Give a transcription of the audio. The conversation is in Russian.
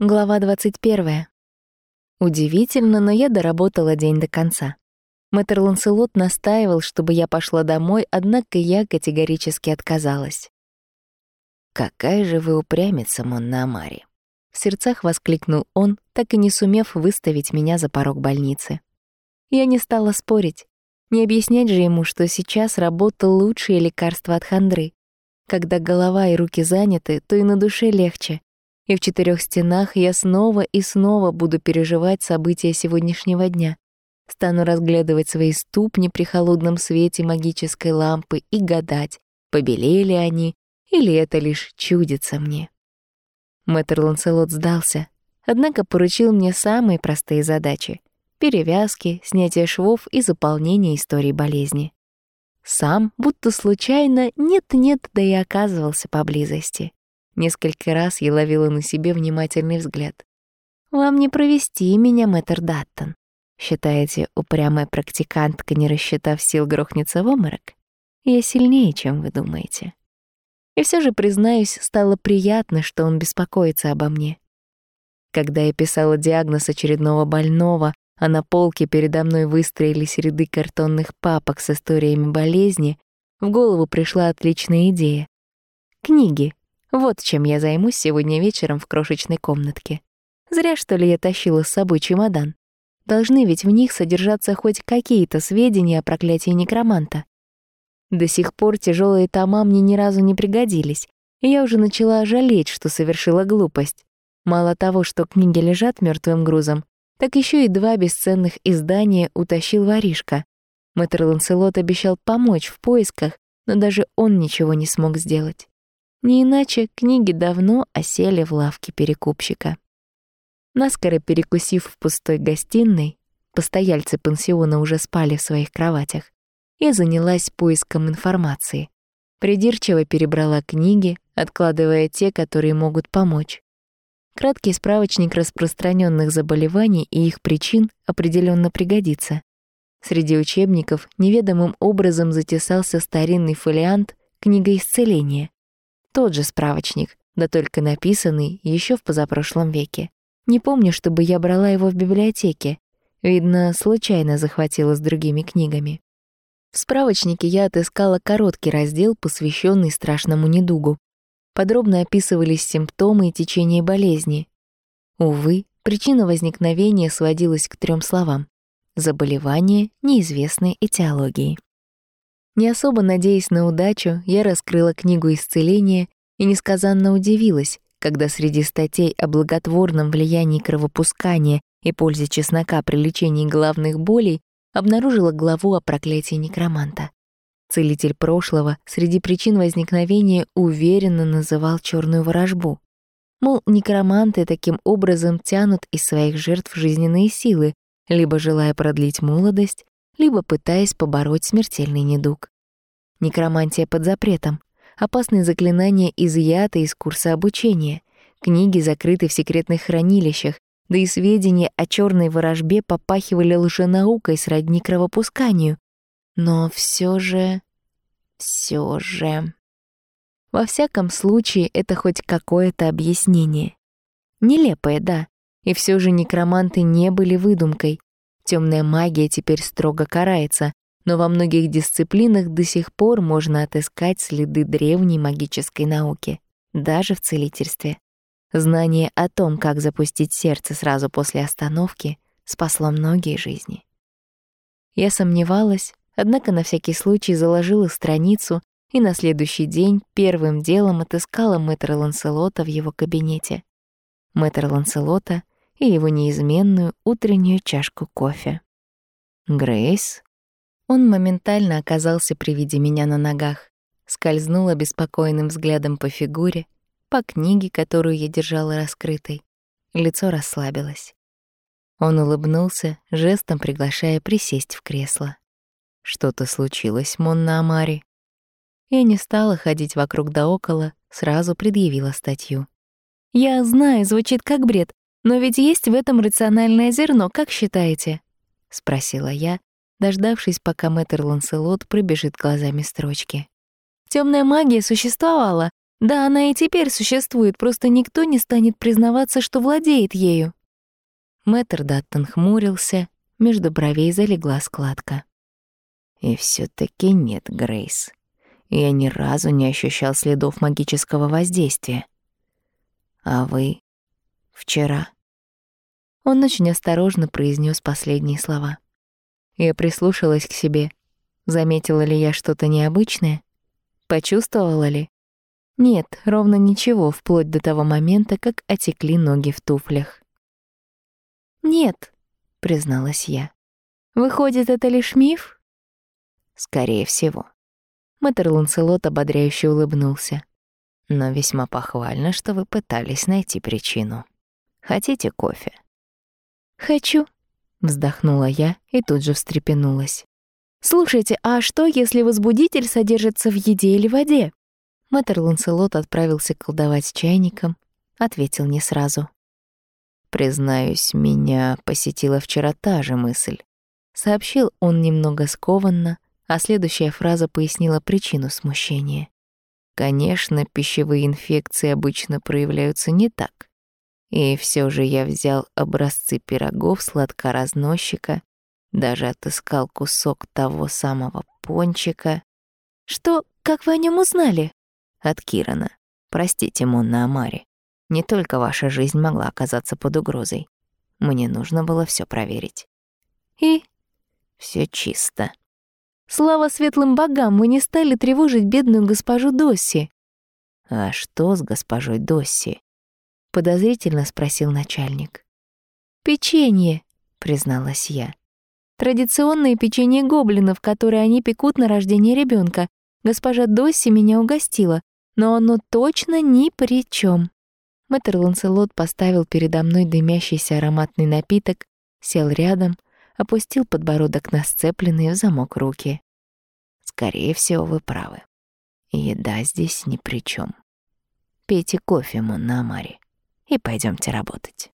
Глава 21. Удивительно, но я доработала день до конца. Мэтр Ланселот настаивал, чтобы я пошла домой, однако я категорически отказалась. «Какая же вы упрямица, Монна Амари!» В сердцах воскликнул он, так и не сумев выставить меня за порог больницы. Я не стала спорить. Не объяснять же ему, что сейчас работа — лучшее лекарство от хандры. Когда голова и руки заняты, то и на душе легче, и в четырех стенах я снова и снова буду переживать события сегодняшнего дня. Стану разглядывать свои ступни при холодном свете магической лампы и гадать, побелели они или это лишь чудится мне. Мэтр Ланселот сдался, однако поручил мне самые простые задачи — перевязки, снятие швов и заполнение истории болезни. Сам, будто случайно, нет-нет, да и оказывался поблизости. Несколько раз я ловила на себе внимательный взгляд. «Вам не провести меня, мэтр Даттон. Считаете, упрямая практикантка, не рассчитав сил, грохнется в обморок? Я сильнее, чем вы думаете». И все же, признаюсь, стало приятно, что он беспокоится обо мне. Когда я писала диагноз очередного больного, а на полке передо мной выстроились ряды картонных папок с историями болезни, в голову пришла отличная идея. Книги, вот чем я займусь сегодня вечером в крошечной комнатке. Зря, что ли, я тащила с собой чемодан. Должны ведь в них содержаться хоть какие-то сведения о проклятии некроманта. До сих пор тяжелые тома мне ни разу не пригодились, и я уже начала жалеть, что совершила глупость. Мало того, что книги лежат мертвым грузом, так еще и два бесценных издания утащил воришка. Мэтр Ланселот обещал помочь в поисках, но даже он ничего не смог сделать. Не иначе книги давно осели в лавке перекупщика. Наскоро перекусив в пустой гостиной, постояльцы пансиона уже спали в своих кроватях, я занялась поиском информации. Придирчиво перебрала книги, откладывая те, которые могут помочь. Краткий справочник распространенных заболеваний и их причин определенно пригодится. Среди учебников неведомым образом затесался старинный фолиант «Книга исцеления», тот же справочник, да только написанный еще в позапрошлом веке. Не помню, чтобы я брала его в библиотеке. Видно, случайно захватила с другими книгами. В справочнике я отыскала короткий раздел, посвященный страшному недугу. Подробно описывались симптомы и течение болезни. Увы, причина возникновения сводилась к трем словам — заболевание неизвестной этиологии. Не особо надеясь на удачу, я раскрыла книгу исцеления и несказанно удивилась, когда среди статей о благотворном влиянии кровопускания и пользе чеснока при лечении головных болей обнаружила главу о проклятии некроманта. Целитель прошлого среди причин возникновения уверенно называл черную ворожбу. Мол, некроманты таким образом тянут из своих жертв жизненные силы, либо желая продлить молодость, либо пытаясь побороть смертельный недуг. Некромантия под запретом, опасные заклинания изъяты из курса обучения, книги закрыты в секретных хранилищах, да и сведения о черной ворожбе попахивали лженаукой сродни кровопусканию. Но все же... все же... Во всяком случае, это хоть какое-то объяснение. Нелепое, да, и все же некроманты не были выдумкой. Темная магия теперь строго карается, но во многих дисциплинах до сих пор можно отыскать следы древней магической науки, даже в целительстве. Знание о том, как запустить сердце сразу после остановки, спасло многие жизни. Я сомневалась, однако на всякий случай заложила страницу и на следующий день первым делом отыскала мэтра Ланселота в его кабинете. Мэтра Ланселота — и его неизменную утреннюю чашку кофе. «Грейс?» Он моментально оказался при виде меня на ногах, скользнул обеспокоенным взглядом по фигуре, по книге, которую я держала раскрытой. Лицо расслабилось. Он улыбнулся, жестом приглашая присесть в кресло. «Что-то случилось, Монна Амари?» Я не стала ходить вокруг да около, сразу предъявила статью. «Я знаю, звучит как бред, но ведь есть в этом рациональное зерно, как считаете? спросила я, дождавшись, пока мэтр Ланселот пробежит глазами строчки. Темная магия существовала, Да, она и теперь существует, просто никто не станет признаваться, что владеет ею. Мэтр Даттон хмурился, между бровей залегла складка. И все таки нет, Грейс. Я ни разу не ощущал следов магического воздействия. А вы вчера? Он очень осторожно произнес последние слова. Я прислушалась к себе. Заметила ли я что-то необычное? Почувствовала ли? Нет, ровно ничего, вплоть до того момента, как отекли ноги в туфлях. «Нет», — призналась я. «Выходит, это лишь миф?» «Скорее всего». Мэтр Ланселот ободряюще улыбнулся. «Но весьма похвально, что вы пытались найти причину. Хотите кофе?» «Хочу», — вздохнула я и тут же встрепенулась. «Слушайте, а что, если возбудитель содержится в еде или воде?» Мэтр Ланселот отправился колдовать с чайником, ответил не сразу. «Признаюсь, меня посетила вчера та же мысль», — сообщил он немного скованно, а следующая фраза пояснила причину смущения. «Конечно, пищевые инфекции обычно проявляются не так. И все же я взял образцы пирогов сладкоразносчика, даже отыскал кусок того самого пончика. «Что? Как вы о нем узнали?» «От Кирана. Простите, Монна Амари. Не только ваша жизнь могла оказаться под угрозой. Мне нужно было все проверить». «И?» все чисто». «Слава светлым богам, мы не стали тревожить бедную госпожу Досси». «А что с госпожой Досси?» Подозрительно спросил начальник. Печенье, призналась я. Традиционное печенье гоблинов, которое они пекут на рождение ребенка. Госпожа Досси меня угостила, но оно точно ни при чем. Мэтр Ланселот поставил передо мной дымящийся ароматный напиток, сел рядом, опустил подбородок на сцепленные в замок руки. «Скорее всего, вы правы. Еда здесь ни при чем. Пейте кофе, Монна Амари и пойдемте работать.